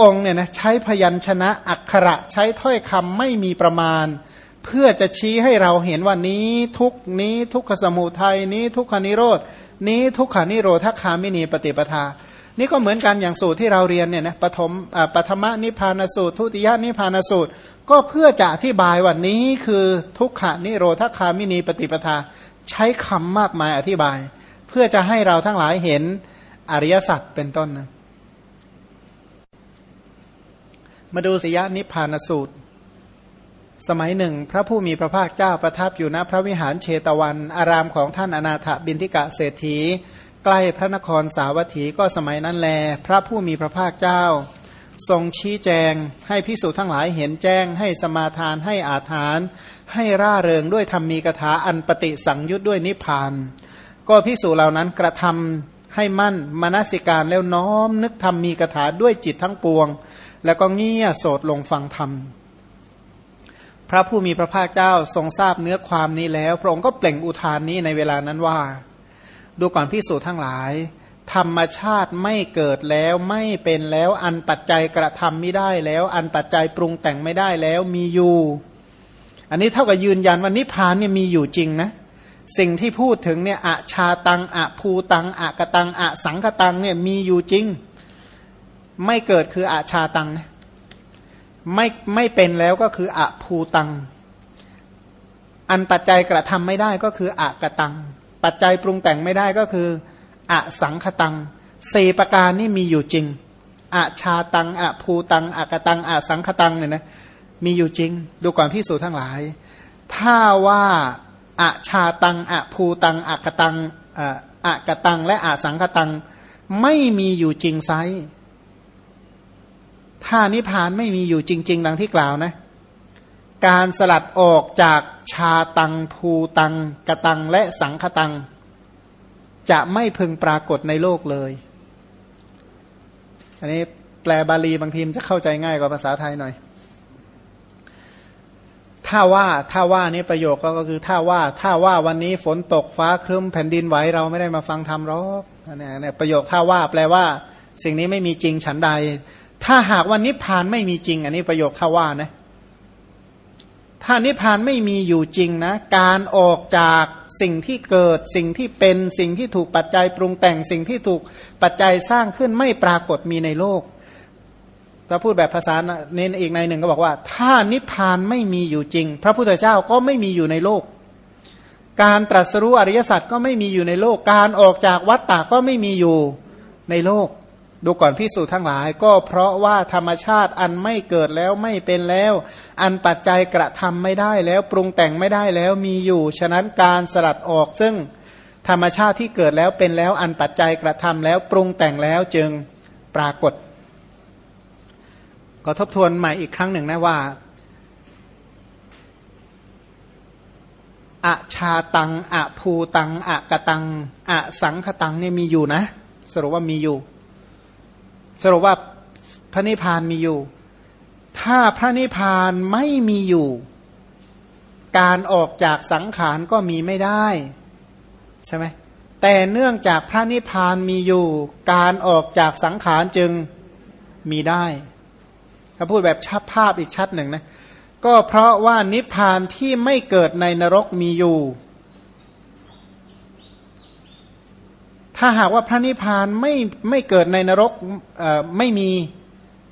องค์เนี่ยนะใช้พยัญชนะอักขระใช้ถ้อยคำไม่มีประมาณ เพื่อจะชี้ให้เราเห็นว่านี้ทุกนี้ทุกขสมุทัยนี้ทุกขานิโรดนี้ทุกขานิโรธคามินีปฏิปทา นี่ก็เหมือนกันอย่างสูตรที่เราเรียนเนี่ยนะปฐมปฐมนิพานสูตร ทุติยนิพานสูตร ก็เพื่อจะอธิบายว่านี้คือทุกขานิโรธคามินีปฏิปทา ใช้คำมากมายอธิบาย เพื่อจะให้เราทั้งหลายเห็นอริยสัจเป็นต้นนะ มาดูสยานิพานสูตร สมัยหนึ่ง พระผู้มีพระภาคเจ้าประทับอยู่ณพระวิหารเชตวัน อารามของท่านอนาถบินทิกะเศรษฐี ใกล้พระนครสาวัตถีก็สมัยนั้นแล พระผู้มีพระภาคเจ้า ทรงชี้แจง ให้พิสูจน์ทั้งหลายเห็นแจ้ง ให้สมาทานให้อาถาน ให้ร่าเริงด้วยธรรมีกถาอันปฏิสังยุตด้วยนิพพาน ก็พิสูจน์เหล่านั้นกระทำให้มั่นมนสิการแล้วน้อมนึกธรรมมีกถาด้วยจิตทั้งปวง แล้วก็เงี่ยโสดลงฟังธรรม พระผู้มีพระภาคเจ้าทรงทราบเนื้อความนี้แล้ว พระองค์ก็เปล่งอุทานนี้ในเวลานั้นว่า ดูก่อนพิสูจน์ทั้งหลาย ธรรมชาติไม่เกิดแล้วไม่เป็นแล้ว อันปัจจัยกระทำไม่ได้แล้ว อันปัจจัยปรุงแต่งไม่ได้แล้วมีอยู่ อันนี้เท่ากับยืนยันว่านิพพานเนี่ยมีอยู่จริงนะสิ่งที่พูดถึงเนี่ยอะชาตังอะภูตังอะกะตังอะสังคตังเนี่ยมีอยู่จริง ไม่เกิดคืออาชาตังไม่ไม่เป็นแล้วก็คืออะภูตัง อันปัจจัยกระทำไม่ได้ก็คืออะกะตัง ปัจจัยปรุงแต่งไม่ได้ก็คืออะสังคตังสี่ประการนี่มีอยู่จริงอะชาตังอะภูตังอะกะตังอะสังคตังเนี่ยนะมีอยู่จริง ดูก่อนพิสูจทั้งหลาย ถ้าว่าอะชาตังอะภูตังอะกะตังอะกะตัง และอะสังคตัง ไม่มีอยู่จริงไซ ถ้านิพพานไม่มีอยู่จริง ๆ ดังที่กล่าวนะ การสลัดออกจากชาตัง ภูตัง กตัง และสังคตัง จะไม่พึงปรากฏในโลกเลย อันนี้แปลบาลีบางทีมจะเข้าใจง่ายกว่าภาษาไทยหน่อย ถ้าว่าถ้าว่านี่ประโยคก็คือถ้าว่า ถ้าว่าวันนี้ฝนตกฟ้าครึ้มแผ่นดินไหวเราไม่ได้มาฟังธรรมหรอกเนี่ยประโยคถ้าว่าแปลว่า สิ่งนี้ไม่มีจริงฉันใด ถ้าหากว่านิพพานไม่มีจริง อันนี้ประโยคข้าว่านะ ถ้านิพพานไม่มีอยู่จริงนะ การออกจากสิ่งที่เกิด สิ่งที่เป็นสิ่งที่ถูกปัจจัยปรุงแต่งสิ่งที่ถูกปัจจัยสร้างขึ้นไม่ปรากฏมีในโลกถ้าพูดแบบภาษาเน้นอีกในหนึ่งก็บอกว่า ถ้านิพพานไม่มีอยู่จริง พระพุทธเจ้าก็ไม่มีอยู่ในโลก การตรัสรู้อริยสัจก็ไม่มีอยู่ในโลก การออกจากวัฏฏะก็ไม่มีอยู่ในโลก ดูก่อนพิสูจน์ทั้งหลาย ก็เพราะว่าธรรมชาติอันไม่เกิดแล้วไม่เป็นแล้ว อันปัจจัยกระทำไม่ได้แล้วปรุงแต่งไม่ได้แล้วมีอยู่ ฉะนั้นการสลัดออกซึ่งธรรมชาติที่เกิดแล้วเป็นแล้วอันปัจจัยกระทำแล้วปรุงแต่งแล้วจึงปรากฏ ก็ทบทวนใหม่อีกครั้งหนึ่งนะว่าอะชาตังอะภูตังอะกะตังอะสังคตังเนี่ยมีอยู่นะ สรุปว่ามีอยู่ สรุปว่าพระนิพพานมีอยู่ ถ้าพระนิพพานไม่มีอยู่ การออกจากสังขารก็มีไม่ได้ใช่ไหมแต่เนื่องจากพระนิพพานมีอยู่ การออกจากสังขารจึงมีได้ถ้าพูดแบบชัดภาพอีกชัดหนึ่งนะก็เพราะว่านิพพานที่ไม่เกิดในนรกมีอยู่ ถ้าหากว่าพระนิพพานไม่ไม่เกิดในนรกไม่มี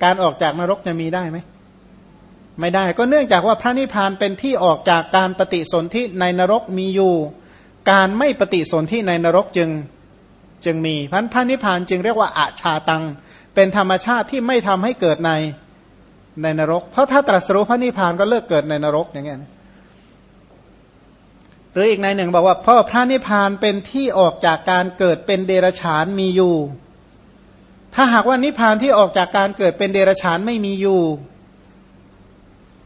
การออกจากนรกจะมีได้ไหมไม่ได้ก็เนื่องจากว่าพระนิพพานเป็นที่ออกจากการปฏิสนธิในนรกมีอยู่ การไม่ปฏิสนธิในนรกจึงจึงมีพันพระนิพพานจึงเรียกว่าอาชาตัง เป็นธรรมชาติที่ไม่ทำให้เกิดในในนรก เพราะถ้าตรัสรู้พระนิพพานก็เลิกเกิดในนรกอย่างเงี้ย หรืออีกในหนึ่งบอกว่าเพราะพระนิพพานเป็นที่ออกจากการเกิดเป็นเดรัจฉานมีอยู่ ถ้าหากว่านิพพานที่ออกจากการเกิดเป็นเดรัจฉานไม่มีอยู่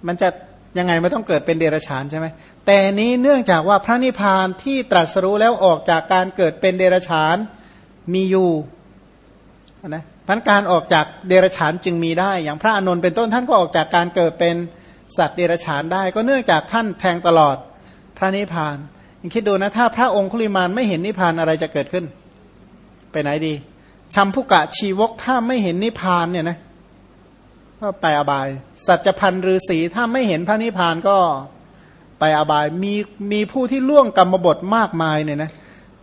มันจะยังไงไม่ต้องเกิดเป็นเดรัจฉานใช่ไหมแต่นี้เนื่องจากว่าพระนิพพานที่ตรัสรู้แล้วออกจากการเกิดเป็นเดรัจฉานมีอยู่นะพันการออกจากเดรัจฉานจึงมีได้ อย่างพระอานนเป็นต้นท่านก็ออกจากการเกิดเป็นสัตว์เดรัจฉานได้ ก็เนื่องจากท่านแทงตลอด พระนิพพานยังคิดดูนะถ้าพระองค์คุลิมานไม่เห็นนิพพานอะไรจะเกิดขึ้น ไปไหนดีชัมพุกะชีวกถ้าไม่เห็นนิพพานเนี่ยนะก็ไปอบาย สัจพันธ์ฤาษีถ้าไม่เห็นพระนิพพานก็ไปอบายมีมีผู้ที่ล่วงกรรมบทมากมายเนี่ยนะ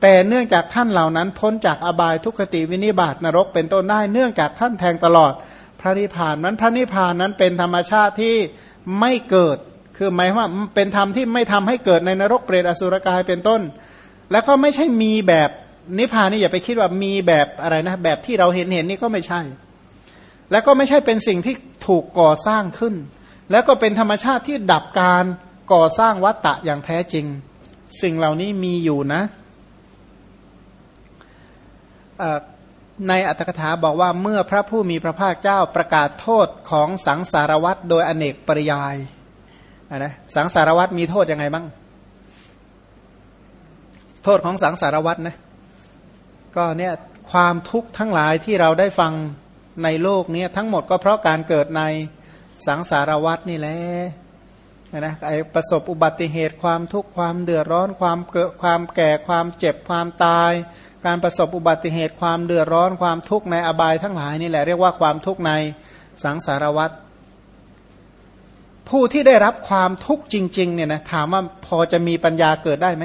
แต่เนื่องจากท่านเหล่านั้นพ้นจากอบายทุกขติวินิบาตนรกเป็นต้นได้เนื่องจากท่านแทงตลอดพระนิพพานนั้นพระนิพพานนั้นเป็นธรรมชาติที่ไม่เกิด คือหมายว่าเป็นธรรมที่ไม่ทำให้เกิดในนรกเปรตอสุรกายเป็นต้น แล้วก็ไม่ใช่มีแบบนิพพานนี่อย่าไปคิดว่ามีแบบอะไรนะแบบที่เราเห็นเห็นนี่ก็ไม่ใช่ แล้วก็ไม่ใช่เป็นสิ่งที่ถูกก่อสร้างขึ้น แล้วก็เป็นธรรมชาติที่ดับการก่อสร้างวัตตะอย่างแท้จริง สิ่งเหล่านี้มีอยู่นะในอัตถกถาบอกว่าเมื่อพระผู้มีพระภาคเจ้าประกาศโทษของสังสารวัตโดยอเนกปริยาย นะสังสารวัตมีโทษยังไงบ้าง โทษของสังสารวัตนะก็เนี่ยความทุกข์ทั้งหลายที่เราได้ฟังในโลกนี้ทั้งหมดก็เพราะการเกิดในสังสารวัตนี่แหละนะไอประสบอุบัติเหตุความทุกข์ความเดือดร้อนความเกิดความแก่ความเจ็บความตาย การประสบอุบัติเหตุความเดือดร้อนความทุกข์ในอบายทั้งหลายนี่แหละเรียกว่าความทุกข์ในสังสารวัต ผู้ที่ได้รับความทุกข์จริงๆเนี่ยนะถามว่าพอจะมีปัญญาเกิดได้ไหม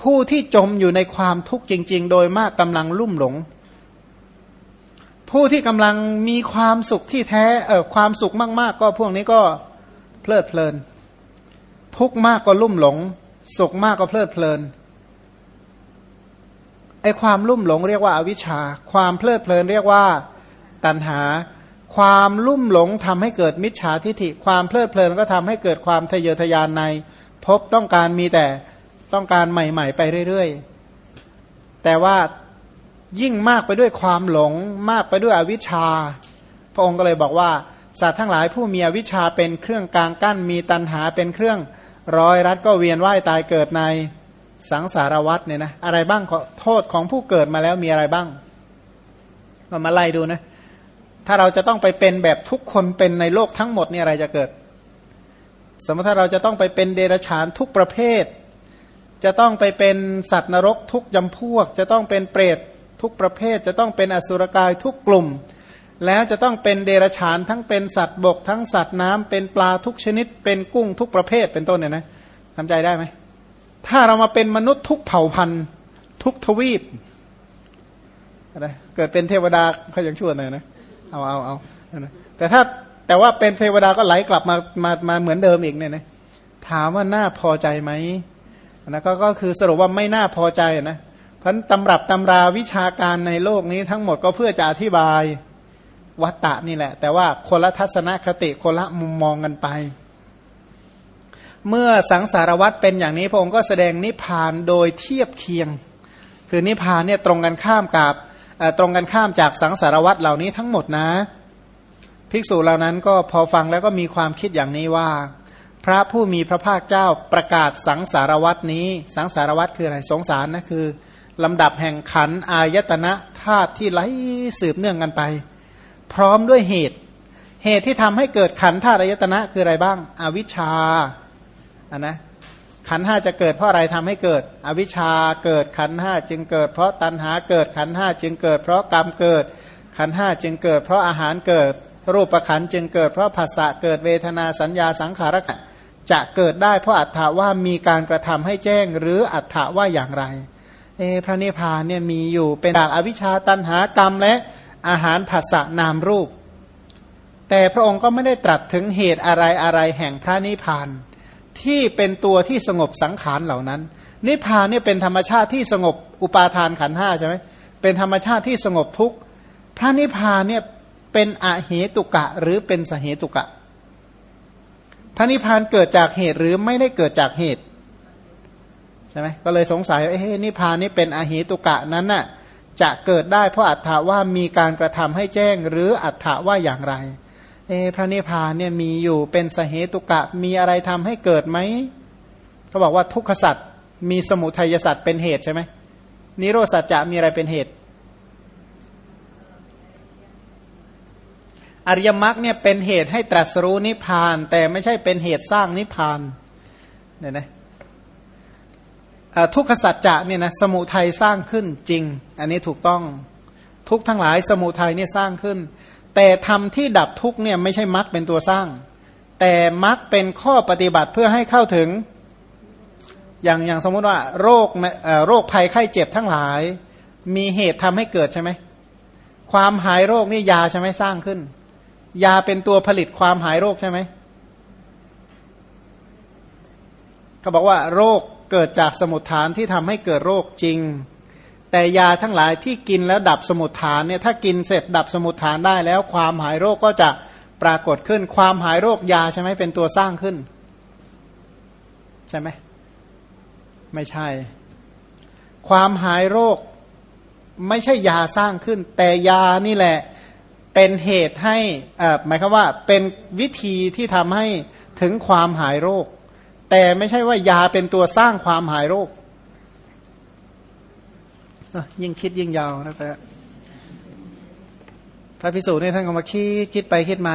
ผู้ที่จมอยู่ในความทุกข์จริง ๆ โดยมากกำลังลุ่มหลง ผู้ที่กำลังมีความสุขที่แท้เออความสุขมาก ๆ ก็พวกนี้ก็เพลิดเพลิน ทุกข์มากก็ลุ่มหลง สุขมากก็เพลิดเพลินไอความลุ่มหลงเรียกว่าอาวิชชา ความเพลิดเพลินเรียกว่าตัณหา ความลุ่มหลงทำให้เกิดมิจฉาทิฐิ ความเพลิดเพลินก็ทำให้เกิดความทะเยอทะยานในพบต้องการมีแต่ต้องการใหม่ ๆ ไปเรื่อยๆ แต่ว่ายิ่งมากไปด้วยความหลง มากไปด้วยอวิชชา พระองค์ก็เลยบอกว่า สัตว์ทั้งหลายผู้มีอวิชชาเป็นเครื่องกลางกั้นมีตันหาเป็นเครื่องร้อยรัดก็เวียนว่ายตายเกิดในสังสารวัฏเนี่ยนะอะไรบ้างโทษของผู้เกิดมาแล้วมีอะไรบ้างมามาไล่ดูนะ ถ้าเราจะต้องไปเป็นแบบทุกคนเป็นในโลกทั้งหมดนี่อะไรจะเกิด สมมติถ้าเราจะต้องไปเป็นเดรัจฉานทุกประเภท จะต้องไปเป็นสัตว์นรกทุกจำพวก จะต้องเป็นเปรตทุกประเภท จะต้องเป็นอสุรกายทุกกลุ่ม แล้วจะต้องเป็นเดรัจฉานทั้งเป็นสัตว์บก ทั้งสัตว์น้ำเป็นปลาทุกชนิด เป็นกุ้งทุกประเภทเป็นต้นเนี่ยนะทำใจได้ไหมถ้าเรามาเป็นมนุษย์ทุกเผ่าพันธุ์ ทุกทวีปอะไรเกิดเป็นเทวดาเขายังชั่วหน่อยนะ เอาเอาเอาแต่ถ้าแต่ว่าเป็นเทวดาก็ไหลกลับมามามาเหมือนเดิมอีกเนี่ยนะถามว่าน่าพอใจไหมนะก็ก็คือสรุปว่าไม่น่าพอใจนะพันตำรับตำราวิชาการในโลกนี้ทั้งหมดก็เพื่อจะอธิบายวัตตะนี่แหละ แต่ว่าคนละทัศนคติคนละมุมมองกันไป เมื่อสังสารวัตเป็นอย่างนี้พระองค์ก็แสดงนิพพานโดยเทียบเคียง คือนิพพานเนี่ยตรงกันข้ามกับ ตรงกันข้ามจากสังสารวัตรเหล่านี้ทั้งหมดนะ ภิกษุเหล่านั้นก็พอฟังแล้วก็มีความคิดอย่างนี้ว่า พระผู้มีพระภาคเจ้าประกาศสังสารวัตนี้ สังสารวัตคืออะไรสงสารนะคือลำดับแห่งขันอายตนะธาตุที่ไหลสืบเนื่องกันไป พร้อมด้วยเหตุ เหตุที่ทำให้เกิดขันธาตุอายตนะคืออะไรบ้าง อวิชชาอะนะ ขันห้าจะเกิดเพราะอะไรทำให้เกิด อวิชชาเกิดขันห้าจึงเกิด เพราะตัณหาเกิดขันห้าจึงเกิด เพราะกรรมเกิด ขันห้าจึงเกิด เพราะอาหารเกิด รูปประขันจึงเกิด เพราะภาษะเกิดเวทนาสัญญาสังขารขันจะเกิดได้เพราะอัตถาว่ามีการกระทำให้แจ้ง หรืออัตถาว่าอย่างไรเอพระนิพพานเนี่ยมีอยู่เป็นจากอวิชชาตันหากรรมและอาหารผัสสะนามรูป แต่พระองค์ก็ไม่ได้ตรัสถึงเหตุอะไรอะไรแห่งพระนิพพาน ที่เป็นตัวที่สงบสังขารเหล่านั้น นิพพานเนี่ยเป็นธรรมชาติที่สงบอุปาทานขันห้าใช่ไหมเป็นธรรมชาติที่สงบทุกข์พระนิพพานเนี่ยเป็นอเหตุกะหรือเป็นสเหตุกะ พระนิพพานเกิดจากเหตุหรือไม่ได้เกิดจากเหตุใช่ไหมก็เลยสงสัยว่าเอ้นิพพานนี้เป็นอเหตุกะนั้นน่ะจะเกิดได้เพราะอัตถาว่ามีการกระทำให้แจ้งหรืออัตถาว่าอย่างไร เอพระนิพพานเนี่ยมีอยู่เป็นสเหตุกะมีอะไรทำให้เกิดไหมเขาบอกว่าทุกขสัตว์มีสมุทัยสัตว์เป็นเหตุใช่ไหมนิโรสัจจะมีอะไรเป็นเหตุ อริยมรรคเนี่ยเป็นเหตุให้ตรัสรู้นิพพาน แต่ไม่ใช่เป็นเหตุสร้างนิพพานเนี่ยนะทุกขสัจจะเนี่ยนะสมุทัยสร้างขึ้นจริง อันนี้ถูกต้องทุกทั้งหลายสมุทัยเนี่ยสร้างขึ้น แต่ธรรมที่ดับทุกเนี่ยไม่ใช่มรรคเป็นตัวสร้าง แต่มรรคเป็นข้อปฏิบัติเพื่อให้เข้าถึง อย่างอย่างสมมติว่า โรคโรคภัยไข้เจ็บทั้งหลาย มีเหตุทำให้เกิดใช่ไหมความหายโรคนี่ยาใช่ไหมสร้างขึ้น ยาเป็นตัวผลิตความหายโรคใช่ไหมเขาบอกว่าโรคเกิดจากสมุทฐานที่ทำให้เกิดโรคจริง แต่ยาทั้งหลายที่กินแล้วดับสมุทฐานเนี่ยถ้ากินเสร็จดับสมุทฐานได้แล้ว ความหายโรคก็จะปรากฏขึ้น ความหายโรคยาใช่ไหมเป็นตัวสร้างขึ้น ใช่ไหมไม่ใช่ ความหายโรคไม่ใช่ยาสร้างขึ้น แต่ยานี่แหละเป็นเหตุให้หมายความว่าเป็นวิธีที่ทำให้ถึงความหายโรค แต่ไม่ใช่ว่ายาเป็นตัวสร้างความหายโรค ยิ่งคิดยิ่งยาวนะแต่พระพิสูจน์นี่ท่านก็มาคิดคิดไปคิดมา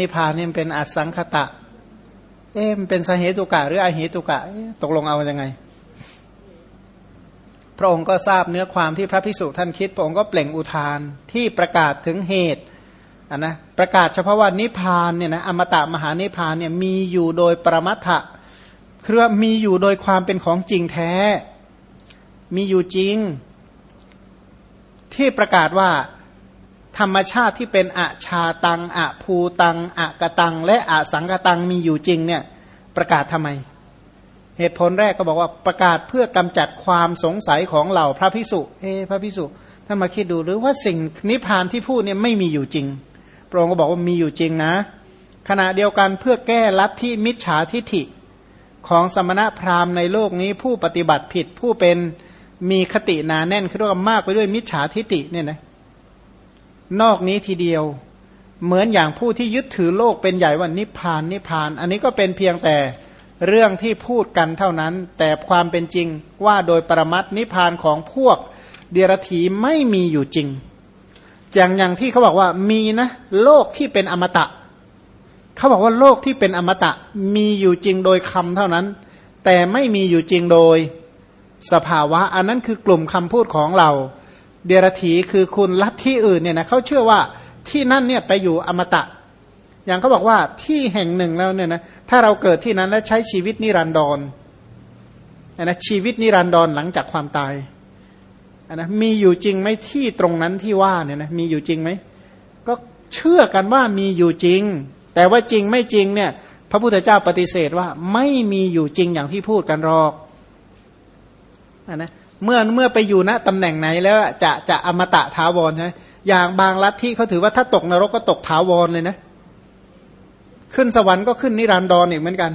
นิพพานนี่มันเป็นอัสังคตะ เอ๊ะมันเป็นสเหตุกะ หรืออาเหตุกะ ตกลงเอายังไง พระองค์ก็ทราบเนื้อความที่พระพิสุท่านคิด พระองค์ก็เปล่งอุทานที่ประกาศถึงเหตุนนะประกาศเฉพาะว่านิพานเนี่ยนะอมตะมหานิพานเนี่ยมีอยู่โดยประมัตถะคือว่ามีอยู่โดยความเป็นของจริงแท้ มีอยู่จริง ที่ประกาศว่าธรรมชาติที่เป็นอะชาตังอะภูตังอะกะตัง และอะสังกตังมีอยู่จริงเนี่ยประกาศทำไม เหตุผลแรกก็บอกว่าประกาศเพื่อกำจัดความสงสัยของเหล่าพระพิสุเอพระพิสุถ้ามาคิดดูหรือว่าสิ่งนิพพานที่พูดเนี่ยไม่มีอยู่จริงพระองค์ก็บอกว่ามีอยู่จริงนะ ขณะเดียวกันเพื่อแก้ลัทธิมิจฉาทิฐิของสมณะพราหมณ์ในโลกนี้ผู้ปฏิบัติผิดผู้เป็น มีคติหนาแน่นคือว่ามากไปด้วยมิจฉาทิฏฐิเนี่ยนะนอกนี้ทีเดียว เหมือนอย่างผู้ที่ยึดถือโลกเป็นใหญ่ว่านิพพานนิพพาน อันนี้ก็เป็นเพียงแต่เรื่องที่พูดกันเท่านั้น แต่ความเป็นจริงว่าโดยปรมัตนิพานของพวกเดียรถีไม่มีอยู่จริง อย่างอย่างที่เขาบอกว่ามีนะ โลกที่เป็นอมตะ เขาบอกว่าโลกที่เป็นอมตะมีอยู่จริงโดยคำเท่านั้น แต่ไม่มีอยู่จริงโดย สภาวะ อันนั้นคือกลุ่มคำพูดของเรา เดียรถีคือคุณลัทธิอื่นเนี่ยนะเขาเชื่อว่าที่นั่นเนี่ยไปอยู่อมตะ อย่างเขาบอกว่าที่แห่งหนึ่งแล้วเนี่ยนะถ้าเราเกิดที่นั้นแล้วใช้ชีวิตนิรันดรนะชีวิตนิรันดรหลังจากความตายนะมีอยู่จริงไหมที่ตรงนั้นที่ว่าเนี่ยนะมีอยู่จริงไหมก็เชื่อกันว่ามีอยู่จริง แต่ว่าจริงไม่จริงเนี่ยพระพุทธเจ้าปฏิเสธว่าไม่มีอยู่จริงอย่างที่พูดกันหรอก นะเมื่อเมื่อไปอยู่ณตำแหน่งไหนแล้วจะจะอมตะถาวรใช่ไหมอย่างบางลัทธิเขาถือว่าถ้าตกนรกก็ตกถาวรเลยนะ ขึ้นสวรรค์ก็ขึ้นนิรันดรอีกเหมือนกัน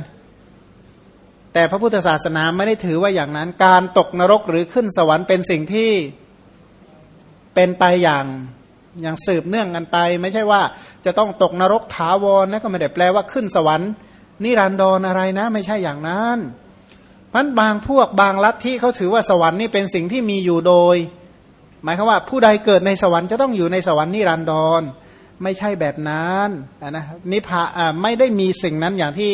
แต่พระพุทธศาสนาไม่ได้ถือว่าอย่างนั้น การตกนรกหรือขึ้นสวรรค์เป็นสิ่งที่เป็นไปอย่างอย่างสืบเนื่องกันไป ไม่ใช่ว่าจะต้องตกนรกถาวรนะก็ไม่ได้แปลว่าขึ้นสวรรค์นิรันดรอะไรนะ ไม่ใช่อย่างนั้น พันบางพวกบางลัทธิเขาถือว่าสวรรค์นี่เป็นสิ่งที่มีอยู่โดย หมายความว่าผู้ใดเกิดในสวรรค์จะต้องอยู่ในสวรรค์นิรันดร ไม่ใช่แบบนั้นนะนิพพาไม่ได้มีสิ่งนั้นอย่างที่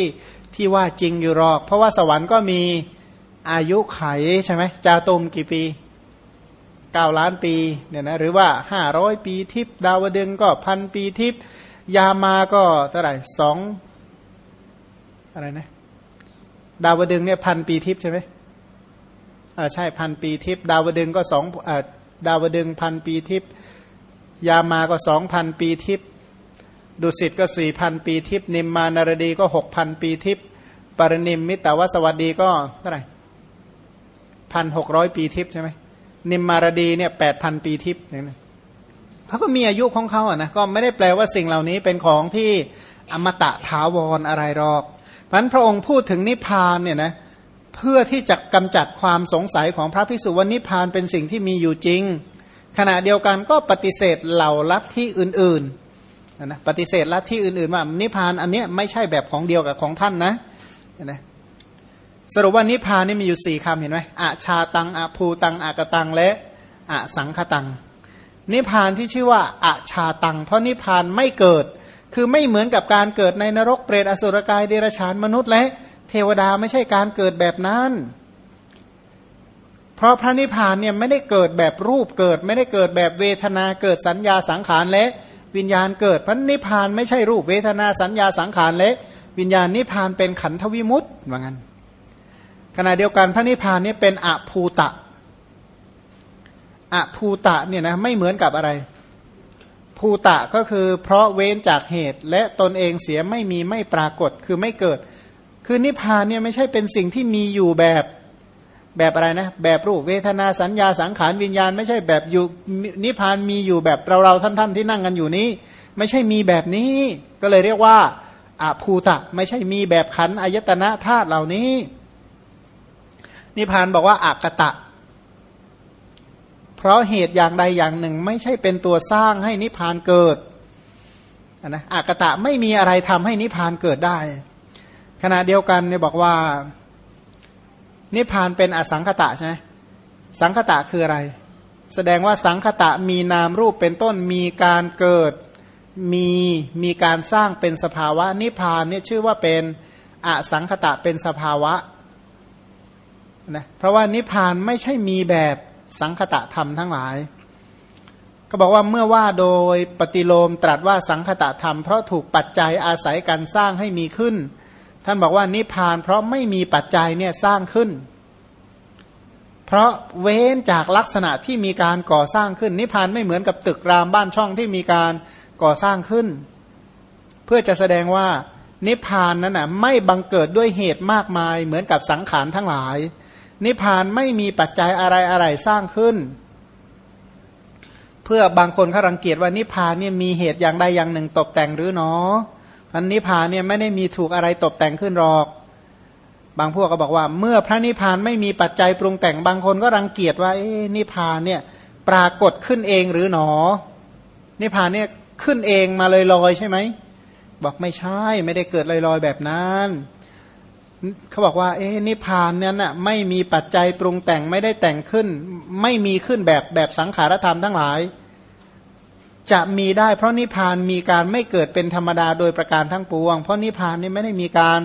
ที่ว่าจริงอยู่หรอก เพราะว่าสวรรค์ก็มีอายุไขใช่ไหมจาตุมกี่ปีเก้าล้านปีเนี่ยนะหรือว่าห้าร้อยปีทิพดาวดึงก็พันปีทิพยามาก็เท่าไหร่สองอะไรนะ ดาวดึงเนี่ยพันปีทิพใช่ไหมอ่าใช่พันปีทิพดาวดึงก็สองอ่าดาวดึงพันปีทิพยามาก็สองพันปีทิพย์ดุสิตก็สี่พันปีทิพย์นิมมานารดีก็หกพันปีทิพย์ปรนิมมิตรวสวัสดีก็เท่าไหร่พันหกร้อยปีทิพย์ใช่ไหมนิมมารดีเนี่ยแปดพันปีทิพย์อย่างนั้เขาก็มีอายุของเขาอะนะก็ไม่ได้แปลว่าสิ่งเหล่านี้เป็นของที่อมตะถาวรอะไรหรอก เพราะนั้นพระองค์พูดถึงนิพพานเนี่ยนะเพื่อที่จะกำจัดความสงสัยของพระพิสุวรรณนิพพานเป็นสิ่งที่มีอยู่จริง ขณะเดียวกันก็ปฏิเสธเหล่าลัทธิอื่นๆนะปฏิเสธลัทธิอื่นๆว่านิพพานอันเนี้ยไม่ใช่แบบของเดียวกับของท่านนะนะสรุปว่านิพพานนี่มีอยู่สี่คำเห็นไหมอะชาตังอะภูตังอะกตังและอะสังคตังนิพพานที่ชื่อว่าอะชาตัง เพราะนิพพานไม่เกิด คือไม่เหมือนกับการเกิดในนรกเปรตอสุรกายเดรัจฉานมนุษย์และเทวดาไม่ใช่การเกิดแบบนั้น เพราะพระนิพพานเนี่ยไม่ได้เกิดแบบรูปเกิด ไม่ได้เกิดแบบเวทนาเกิดสัญญาสังขารและวิญญาณเกิดพันนิพพานไม่ใช่รูปเวทนาสัญญาสังขารและวิญญาณนิพพานเป็นขันธวิมุตต์ว่างั้นขณะเดียวกันพระนิพพานเนี่ยเป็นอภูตะอภูตะเนี่ยนะไม่เหมือนกับอะไร ภูตะก็คือเพราะเว้นจากเหตุและตนเองเสียไม่มีไม่ปรากฏคือไม่เกิด คือนิพพานเนี่ยไม่ใช่เป็นสิ่งที่มีอยู่แบบแบบอะไรนะ แบบรูปเวทนาสัญญาสังขารวิญญาณ ไม่ใช่แบบอยู่นิพพานมีอยู่แบบเราเราท่านท่านที่นั่งกันอยู่นี้ ไม่ใช่มีแบบนี้ ก็เลยเรียกว่าอาภูตะไม่ใช่มีแบบขันอายตนะธาตุเหล่านี้ นิพพานบอกว่าอากตะ เพราะเหตุอย่างใดอย่างหนึ่ง ไม่ใช่เป็นตัวสร้างให้นิพพานเกิดนะอากตะไม่มีอะไรทำให้นิพพานเกิดได้ ขณะเดียวกันเนี่ยบอกว่า นิพพานเป็นอสังขตะใช่ไหมสังขตะคืออะไร แสดงว่าสังขตะมีนามรูปเป็นต้นมีการเกิดมีมีการสร้างเป็นสภาวะ นิพพานเนี่ยชื่อว่าเป็นอสังขตะเป็นสภาวะนะเพราะว่านิพพานไม่ใช่มีแบบ สังคตะธรรมทั้งหลาย ก็บอกว่าเมื่อว่าโดยปฏิโลมตรัสว่าสังคตะธรรมเพราะถูกปัจจัยอาศัยการสร้างให้มีขึ้น ท่านบอกว่านิพาน เพราะไม่มีปัจจัยเนี่ยสร้างขึ้น เพราะเว้นจากลักษณะที่มีการก่อสร้างขึ้น นิพานไม่เหมือนกับตึกรามบ้านช่องที่มีการก่อสร้างขึ้น เพื่อจะแสดงว่านิพพานนั้นนะไม่บังเกิดด้วยเหตุมากมายเหมือนกับสังขารทั้งหลาย นิพพานไม่มีปัจจัยอะไรอะไรสร้างขึ้น เพื่อบางคนเขารังเกียจว่านิพพานเนี่ยมีเหตุอย่างใดอย่างหนึ่งตกแต่งหรือเนาะอันนิพพานเนี่ยไม่ได้มีถูกอะไรตกแต่งขึ้นหรอก บางพวกก็บอกว่า เมื่อพระนิพพานไม่มีปัจจัยปรุงแต่งบางคนก็รังเกียจว่านิพพานเนี่ยปรากฏขึ้นเองหรือหนอ นิพพานเนี่ยขึ้นเองมาเลยลอยใช่ไหมบอกไม่ใช่ไม่ได้เกิดลอยลอยแบบนั้น เขาบอกว่า เอ๊นิพานเนี่ยน่ะไม่มีปัจจัยปรุงแต่งไม่ได้แต่งขึ้น ไม่มีขึ้นแบบแบบสังขารธรรมทั้งหลาย จะมีได้เพราะนิพานมีการไม่เกิดเป็นธรรมดาโดยประการทั้งปวง เพราะนิพานนี่ไม่ได้มีการ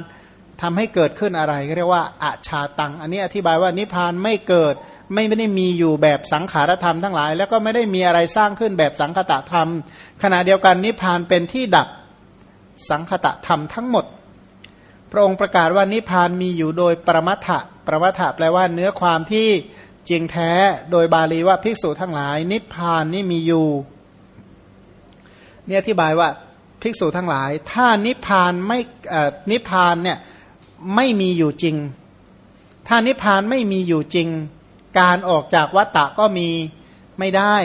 ทำให้เกิดขึ้นอะไรเรียกว่าอาชาตัง อันนี้อธิบายว่านิพานไม่เกิดไม่ไม่ได้มีอยู่แบบสังขารธรรมทั้งหลาย แล้วก็ไม่ได้มีอะไรสร้างขึ้นแบบสังคตะธรรม ขณะเดียวกันนิพพานเป็นที่ดับสังคตะธรรมทั้งหมด พระองค์ประกาศว่านิพพานมีอยู่โดยประมัทะประมัทะแปลว่าเนื้อความที่จริงแท้โดยบาลีว่าภิกษุทั้งหลาย นิพพานนี่มีอยู่เนี่ยอธิบายว่าภิกษุทั้งหลาย ถ้านิพพานไม่นิพพานเนี่ยไม่มีอยู่จริง ถ้านิพพานไม่มีอยู่จริง การออกจากวัตตะก็มีไม่ได้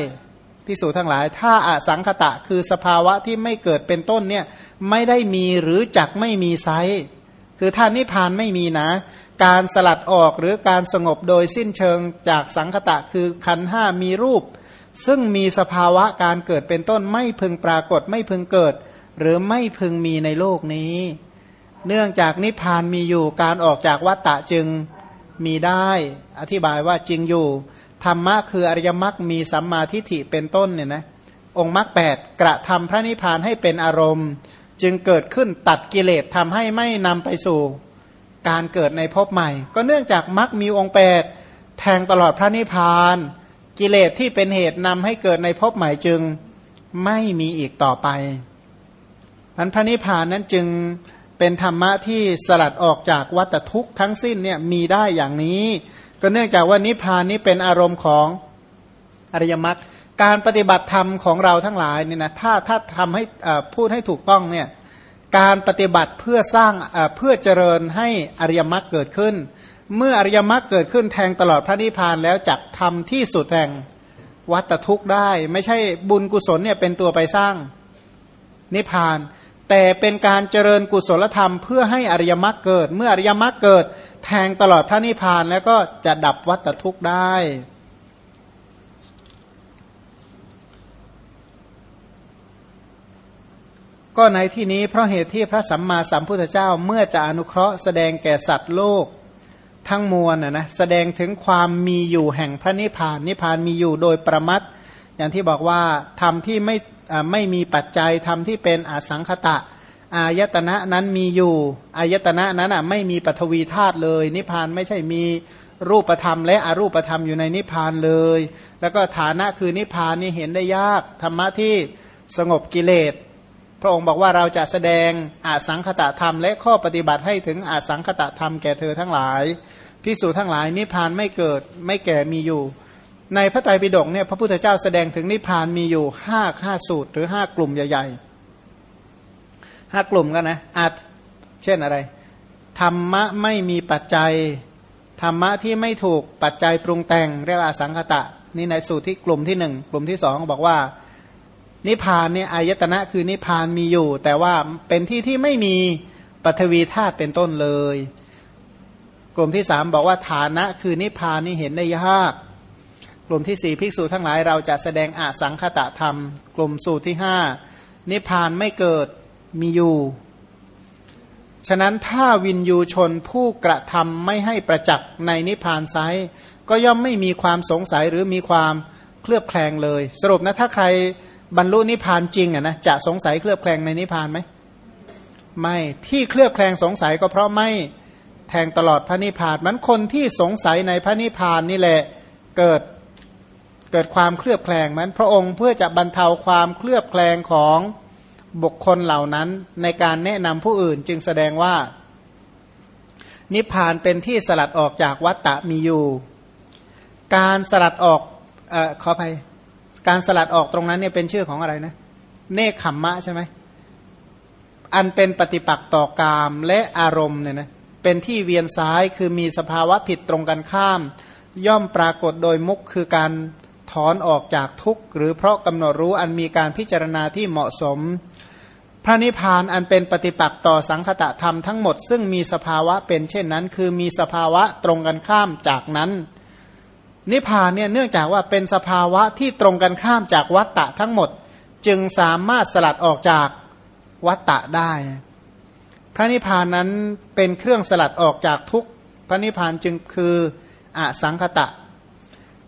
ภิกษุทั้งหลาย ถ้าอาสังคตะคือสภาวะที่ไม่เกิดเป็นต้นเนี่ยไม่ได้มีหรือจักไม่มีไซ คือถ้านิพพานไม่มีนะ การสลัดออกหรือการสงบโดยสิ้นเชิงจากสังคตะคือขันห้ามีรูป ซึ่งมีสภาวะการเกิดเป็นต้นไม่พึงปรากฏไม่พึงเกิด หรือไม่พึงมีในโลกนี้ เนื่องจากนิพพานมีอยู่การออกจากวัฏฏะจึงมีได้ อธิบายว่าจริงอยู่ธรรมะคืออริยมรรคมีสัมมาทิฏฐิเป็นต้นเนี่ยนะองค์มรรคแปดกระทำพระนิพพานให้เป็นอารมณ์ จึงเกิดขึ้นตัดกิเลสทำให้ไม่นำไปสู่การเกิดในภพใหม่ ก็เนื่องจากมรรคมีองค์แปดแทงตลอดพระนิพพาน กิเลสที่เป็นเหตุนำให้เกิดในภพใหม่จึงไม่มีอีกต่อไปพันพระนิพพานนั้นจึงเป็นธรรมะที่สลัดออกจากวัตทุกข์ทั้งสิ้นเนี่ยมีได้อย่างนี้ ก็เนื่องจากว่านิพพานนี้เป็นอารมณ์ของอริยมรรค การปฏิบัติธรรมของเราทั้งหลายเนี่ยนะถ้าถ้าทำให้พูดให้ถูกต้องเนี่ยการปฏิบัติเพื่อสร้างเพื่อเจริญให้อริยมรรคเกิดขึ้น เมื่ออริยมรรคเกิดขึ้นแทงตลอดพระนิพพานแล้วจักทำที่สุดแห่งวัตทุกข์ได้ ไม่ใช่บุญกุศลเนี่ยเป็นตัวไปสร้างนิพพาน แต่เป็นการเจริญกุศลธรรมเพื่อให้อริยมรรคเกิด เมื่ออริยมรรคเกิด แทงตลอดพระนิพพานแล้วก็จะดับวัตทุกข์ได้ ก็ในที่นี้เพราะเหตุที่พระสัมมาสัมพุทธเจ้าเมื่อจะอนุเคราะห์แสดงแก่สัตว์โลกทั้งมวลนะนะแสดงถึงความมีอยู่แห่งพระนิพพานนิพพานมีอยู่โดยประมัดอย่างที่บอกว่าธรรมที่ไม่ไม่มีปัจจัยธรรมที่เป็นอสังขตะ อายตนะนั้นมีอยู่อายตนะนั้นอะไม่มีปฐวีธาตุเลย นิพพานไม่ใช่มีรูปธรรม และอรูปธรรมอยู่ในนิพพานเลย แล้วก็ฐานะคือนิพพานนี่เห็นได้ยากธรรมะที่สงบกิเลส ระองค์บอกว่าเราจะแสดงอาสังคตะธรรม และข้อปฏิบัติให้ถึงอาสังคตะธรรมแก่เธอทั้งหลายพิสูจทั้งหลายนิพพานไม่เกิดไม่แก่มีอยู่ ในพระไตรปิฎกเนี่ยพระพุทธเจ้าแสดงถึงนิพพานมีอยู่ห้าห้าสูตรหรือห้ากลุ่มใหญ่ๆห้ากลุ่มกันนะอาเช่นอะไร ธรรมะไม่มีปัจจัย ธรรมะที่ไม่ถูกปัจจัยปรุงแต่ง เรียกว่าสังคตะ นี่ในสูตรที่กลุ่มที่หนึ่งกลุ่มที่สองบอกว่า นิพพานเนี่ยอายตนะคือนิพพานมีอยู่ แต่ว่าเป็นที่ที่ไม่มีปฐวีธาตุเป็นต้นเลย กลุ่มที่สามบอกว่าฐานะคือนิพพานนี่เห็นได้ยากกลุ่มที่สี่ภิกษุทั้งหลายเราจะแสดงอาสังคตะธรรม กลุ่มสูตรที่ห้านิพพานไม่เกิดมีอยู่ ฉะนั้นถ้าวินยูชนผู้กระทำไม่ให้ประจักษ์ในนิพพานไซก็ย่อมไม่มีความสงสัยหรือมีความเคลือบแคลงเลย สรุปนะถ้าใคร บรรลุนิพพานจริงอะนะจะสงสัยเคลือบแคลงในนิพพานไหมไม่ที่เคลือบแคลงสงสัยก็เพราะไม่แทงตลอดพระนิพพานมันคนที่สงสัยในพระนิพพานนี่แหละเกิดเกิดความเคลือบแคลงมันพระองค์เพื่อจะบรรเทาความเคลือบแคลงของบุคคลเหล่านั้นในการแนะนำผู้อื่นจึงแสดงว่า นิพพานเป็นที่สลัดออกจากวัตตะมีอยู่ การสลัดออกอขออภัย การสลัดออกตรงนั้นเนี่ยเป็นชื่อของอะไรนะ เนคขมมะใช่ไหมอันเป็นปฏิปักษ์ต่อกามและอารมณ์เนี่ยนะเป็นที่เวียนซ้ายคือมีสภาวะผิดตรงกันข้าม ย่อมปรากฏโดยมุกคือการถอนออกจากทุกข์ หรือเพราะกำหนดรู้อันมีการพิจารณาที่เหมาะสม พระนิพพานอันเป็นปฏิปักษ์ต่อสังคตะธรรมทั้งหมด ซึ่งมีสภาวะเป็นเช่นนั้น คือมีสภาวะตรงกันข้ามจากนั้น นิพพานเนี่ยเนื่องจากว่าเป็นสภาวะที่ตรงกันข้ามจากวัตตะทั้งหมด จึงสามารถสลัดออกจากวัตตะได้ พระนิพพานนั้นเป็นเครื่องสลัดออกจากทุกพระนิพพานจึงคืออสังคตะ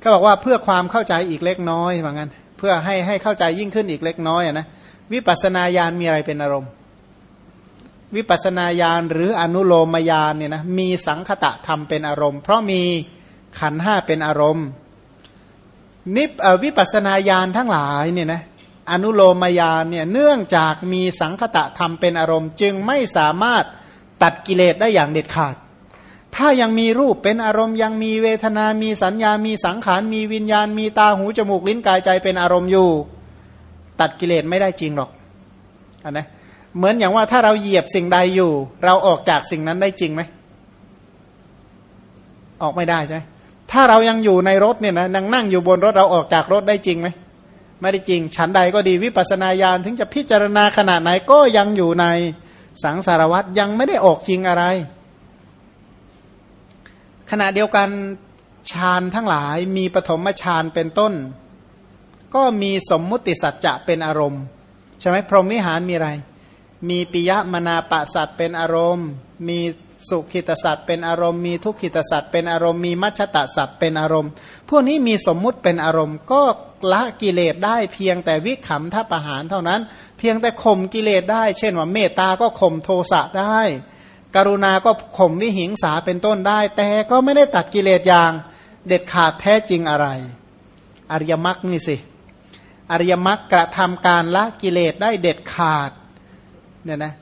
ก็บอกว่าเพื่อความเข้าใจอีกเล็กน้อยว่างั้นเพื่อให้ให้เข้าใจยิ่งขึ้นอีกเล็กน้อยนะวิปัสนาญาณมีอะไรเป็นอารมณ์ วิปัสนาญาณหรืออนุโลมญาณเนี่ยนะมีสังคตะธรรมเป็นอารมณ์ เพราะมี ขันห้าเป็นอารมณ์ นิพวิปัสนาญาณทั้งหลายเนี่ยนะอนุโลมยานเนี่ยเนื่องจากมีสังคตะธรรมเป็นอารมณ์ จึงไม่สามารถตัดกิเลสได้อย่างเด็ดขาด ถ้ายังมีรูปเป็นอารมณ์ยังมีเวทนา มีสัญญา มีสังขาร มีวิญญาณ มีตาหูจมูกลิ้นกายใจเป็นอารมณ์อยู่ ตัดกิเลสไม่ได้จริงหรอกอนนะเหมือนอย่างว่าถ้าเราเหยียบสิ่งใดอยู่ เราออกจากสิ่งนั้นได้จริงไหมออกไม่ได้ใช่ไหม ถ้าเรายังอยู่ในรถเนี่ยนะนั่งนั่งอยู่บนรถเราออกจากรถได้จริงไหมไม่ได้จริง ฉันใดก็ดีวิปัสนาญาณถึงจะพิจารณาขนาดไหนก็ยังอยู่ในสังสารวัตยังไม่ได้ออกจริงอะไร ขณะเดียวกันฌานทั้งหลายมีปฐมฌานเป็นต้น ก็มีสมมุติสัจจะเป็นอารมณ์ใช่ไหมพรหมวิหารมีอะไร มีปิยมนาปะสัตเป็นอารมณ์ มี สุขิตสัตว์เป็นอารมณ์มีทุกขิตสัตว์เป็นอารมณ์มีมัชตะสัตว์เป็นอารมณ์ พวกนี้มีสมมุติเป็นอารมณ์ ก็ละกิเลสได้เพียงแต่วิขำทัประหารเท่านั้น เพียงแต่ข่มกิเลสได้ เช่นว่าเมตตาก็ข่มโทสะได้ กรุณาก็ข่มวิหิงสาเป็นต้นได้ แต่ก็ไม่ได้ตัดกิเลสอย่างเด็ดขาดแท้จริงอะไร อริยมรรคนี่สิอริยมรรคกระทำการละกิเลสได้เด็ดขาดเนี่ยนะ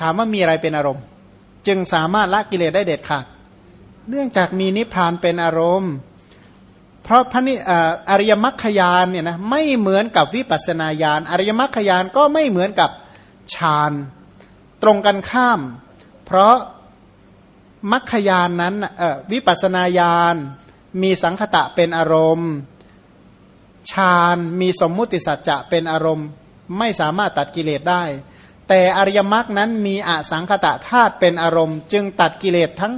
ถามว่ามีอะไรเป็นอารมณ์ จึงสามารถละกิเลสได้เด็ดขาดเนื่องจากมีนิพพานเป็นอารมณ์ เพราะพระนิอริยมรรคยานเนี่ยนะไม่เหมือนกับวิปัสนาญาณอริยมรรคยานก็ไม่เหมือนกับฌานตรงกันข้าม เพราะมรรคยานนั้นวิปัสนาญาณมีสังคตะเป็นอารมณ์ฌานมีสมมุติสัจจะเป็นอารมณ์ ไม่สามารถตัดกิเลสได้ แต่อริยมรรคนั้นมีอสังคตะธาตุเป็นอารมณ์ จึงตัดกิเลสทั้ง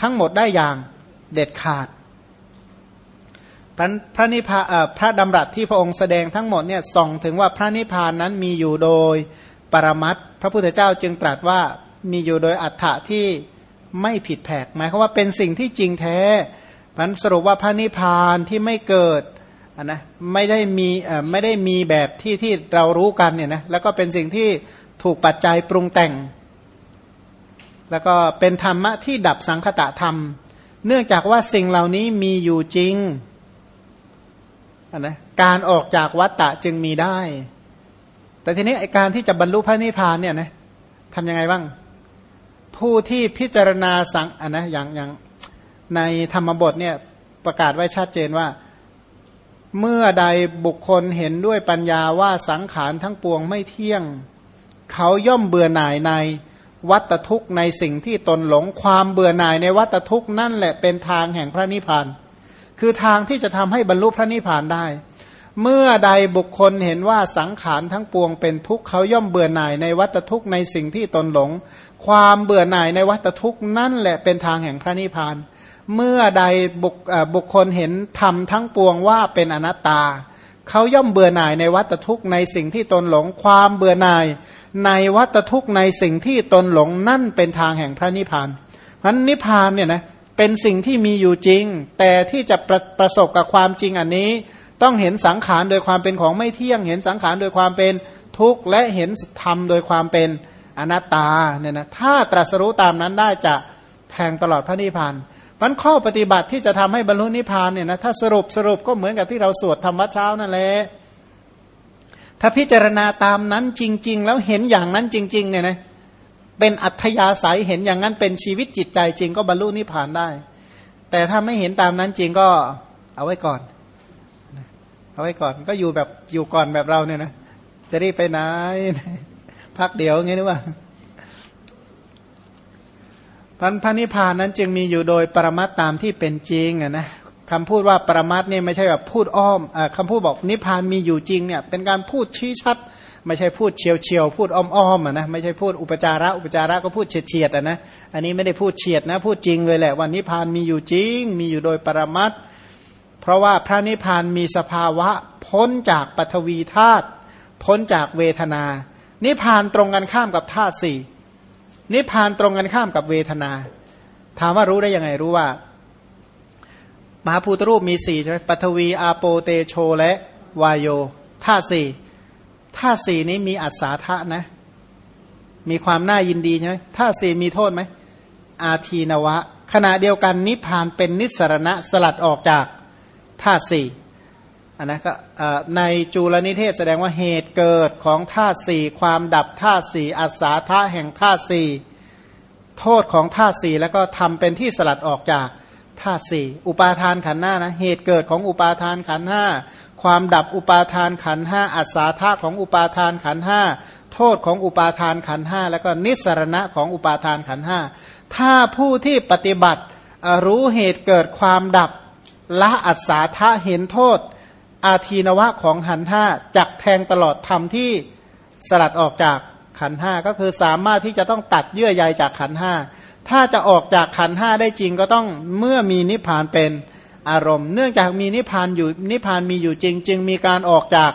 ทั้งหมดได้อย่างเด็ดขาดพระนิพพานพระดำรัสที่พระองค์แสดงทั้งหมดเนี่ยส่องถึงว่าพระนิพพานนั้นมีอยู่โดยปรมัตพระพุทธเจ้าจึงตรัสว่ามีอยู่โดยอัฏฐะที่ไม่ผิดแผกหมายความว่าเป็นสิ่งที่จริงแท้มันสรุปว่าพระนิพพานที่ไม่เกิดนะไม่ได้มีไม่ได้มีแบบที่ที่เรารู้กันเนี่ยนะแล้วก็เป็นสิ่งที่ ถูกปัจจัยปรุงแต่ง แล้วก็เป็นธรรมะที่ดับสังคตะธรรม เนื่องจากว่าสิ่งเหล่านี้มีอยู่จริงนะการออกจากวัตตะจึงมีได้ แต่ทีนี้ไอการที่จะบรรลุพระนิพพานเนี่ยนะทำยังไงบ้าง ผู้ที่พิจารณาสังอะนะอย่างอย่างในธรรมบทเนี่ยประกาศไว้ชัดเจนว่า เมื่อใดบุคคลเห็นด้วยปัญญาว่าสังขารทั้งปวงไม่เที่ยง เขาย่อมเบื่อหน่ายในวัตทุกข์ในสิ่งที่ตนหลงความเบื่อหน่ายในวัตทุกข์นั่นแหละเป็นทางแห่งพระนิพพาน คือทางที่จะทำให้บรรลุพระนิพพานได้ เมื่อใดบุคคลเห็นว่าสังขารทั้งปวงเป็นทุกข์เขาย่อมเบื่อหน่ายในวัตทุกข์ในสิ่งที่ตนหลง ความเบื่อหน่ายในวัตทุกข์นั่นแหละเป็นทางแห่งพระนิพพาน เมื่อใดบุคบุคคลเห็นธรรมทั้งปวงว่าเป็นอนัตตา เขาย่อมเบื่อหน่ายในวัตทุกข์ในสิ่งที่ตนหลง ความเบื่อหน่าย ในวัตทุกข์ในสิ่งที่ตนหลงนั่นเป็นทางแห่งพระนิพพานพราะนิพพานเนี่ยนะเป็นสิ่งที่มีอยู่จริง แต่ที่จะประประสบกับความจริงอันนี้ ต้องเห็นสังขารโดยความเป็นของไม่เที่ยง เห็นสังขารโดยความเป็นทุกข์และเห็นธรรมโดยความเป็นอนัตตาเนี่ยนะถ้าตรัสรู้ตามนั้นได้จะแทงตลอดพระนิพพานมันข้อปฏิบัติที่จะทำให้บรรลุนิพพานเนี่ยนะถ้าสรุปสรุปก็เหมือนกับที่เราสวดธรรมวัดเช้านั่นแหละ ถ้าพิจารณาตามนั้นจริง ๆ แล้วเห็นอย่างนั้นจริง ๆ เนี่ยนะเป็นอัธยาศัยเห็นอย่างนั้นเป็นชีวิตจิตใจจริงก็บรรลุนิพพานได้ แต่ถ้าไม่เห็นตามนั้นจริงก็เอาไว้ก่อน เอาไว้ก่อนก็อยู่แบบอยู่ก่อนแบบเราเนี่ยนะจะรีบไปไหนพักเดี๋ยวงี้หรือว่าพันพระนิพพานนั้นจึงมีอยู่โดยปรมัตตามที่เป็นจริงอะนะ คำพูดว่าปรมัตเนี่ยไม่ใช่แบบพูดอ้อมอคำพูดบอกนิพพานมีอยู่จริงเนี่ยเป็นการพูดชี้ชัด ไม่ใช่พูดเฉียวเฉียวพูดอ้อมอ้อมอะนะไม่ใช่พูดอุปจาระอุปจาระก็พูดเฉียดเฉียดอะนะอันนี้ไม่ได้พูดเฉียดนะพูดจริงเลยแหละว่านิพพานมีอยู่จริง มีอยู่โดยปรมัตเพราะว่าพระนิพพานมีสภาวะพ้นจากปฐวีธาตุพ้นจากเวทนา นิพพานตรงกันข้ามกับธาตุสี่นิพพานตรงกันข้ามกับเวทนา ถามว่ารู้ได้ยังไงรู้ว่า มหาภูตรูปมีสี่ใช่ไหมปฐวีอาโปเตโชและวายโยท่าสี่ท่าสี่นี้มีอัศาทะนะ มีความน่ายินดีใช่ไหมท่าสี่มีโทษไหมอาทีนวะ ขณะเดียวกันนิพพานเป็นนิสรณะสลัดออกจากท่าสี่อันนะก็ในจูลนิเทศแสดงว่าเหตุเกิดของท่าสี่ความดับท่าสี่อัศาทะแห่งท่าสี่โทษของท่าสี่แล้วก็ทำเป็นที่สลัดออกจาก ธาตุสี่อุปาทานขันห้านะเหตุเกิดของอุปาทานขันห้าความดับอุปาทานขันห้าอัศาธาของอุปาทานขันห้าโทษของอุปาทานขันห้าแล้วก็นิสรณะของอุปาทานขันห้าถ้าผู้ที่ปฏิบัติรู้เหตุเกิดความดับละอัศาธาเห็นโทษ อาทีนวะของขันห้าจักแทงตลอดธรรมที่สลัดออกจากขันห้าก็คือสามารถที่จะต้องตัดเยื่อใยจากขันห้า ถ้าจะออกจากขันห้าได้จริงก็ต้องเมื่อมีนิพพานเป็นอารมณ์ เนื่องจากมีนิพพานอยู่นิพพานมีอยู่จริง จึงมีการออกจาก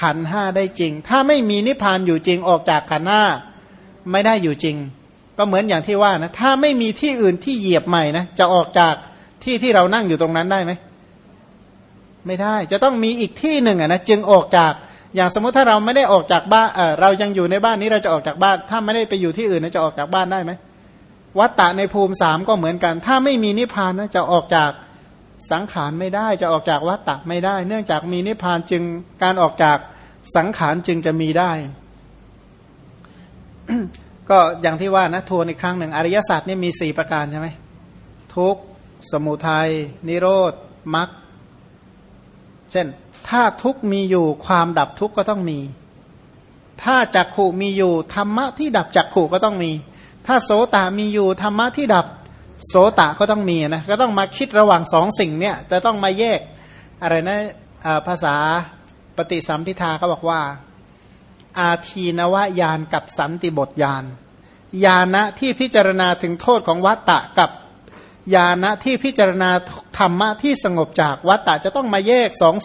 ขันห้าได้จริง ถ้าไม่มีนิพพานอยู่จริงออกจากขันห้าไม่ได้อยู่จริง ก็เหมือนอย่างที่ว่านะถ้าไม่มีที่อื่นที่เหยียบใหม่นะจะออกจากที่ที่เรานั่งอยู่ตรงนั้นได้ไหมไม่ได้จะต้องมีอีกที่หนึ่งนะจึงออกจากอย่างสมมติถ้าเราไม่ได้ออกจากบ้านเออเรายังอยู่ในบ้านนี้เราจะออกจากบ้าน ถ้าไม่ได้ไปอยู่ที่อื่นจะออกจากบ้านได้ไหม วัตตะในภูมิสามก็เหมือนกัน ถ้าไม่มีนิพพานนะจะออกจากสังขารไม่ได้จะออกจากวัตตะไม่ได้ เนื่องจากมีนิพพานจึงการออกจากสังขารจึงจะมีได้ ก็อย่างที่ว่านะทวนอีกครั้งหนึ่งอริยศาสัจนี่มีสี่ประการใช่ไหมทุกสมุทัยนิโรธมรรคเช่น ถ้าทุกมีอยู่ความดับทุกก็ต้องมี ถ้าจักขู่มีอยู่ธรรมะที่ดับจักขู่ก็ต้องมี ถ้าโสตมีอยู่ธรรมะที่ดับโสตก็ต้องมีนะก็ต้องมาคิดระหว่างสองสิ่งเนี่ยจะต้องมาแยกอะไรนะภาษาปฏิสัมพิทาเขาบอกว่า อาทีนวายานกับสันติบทยานยานะที่พิจารณาถึงโทษของวัตตะกับยานะที่พิจารณาธรรมะที่สงบจากวัตตะจะต้องมาแยกสองส่วน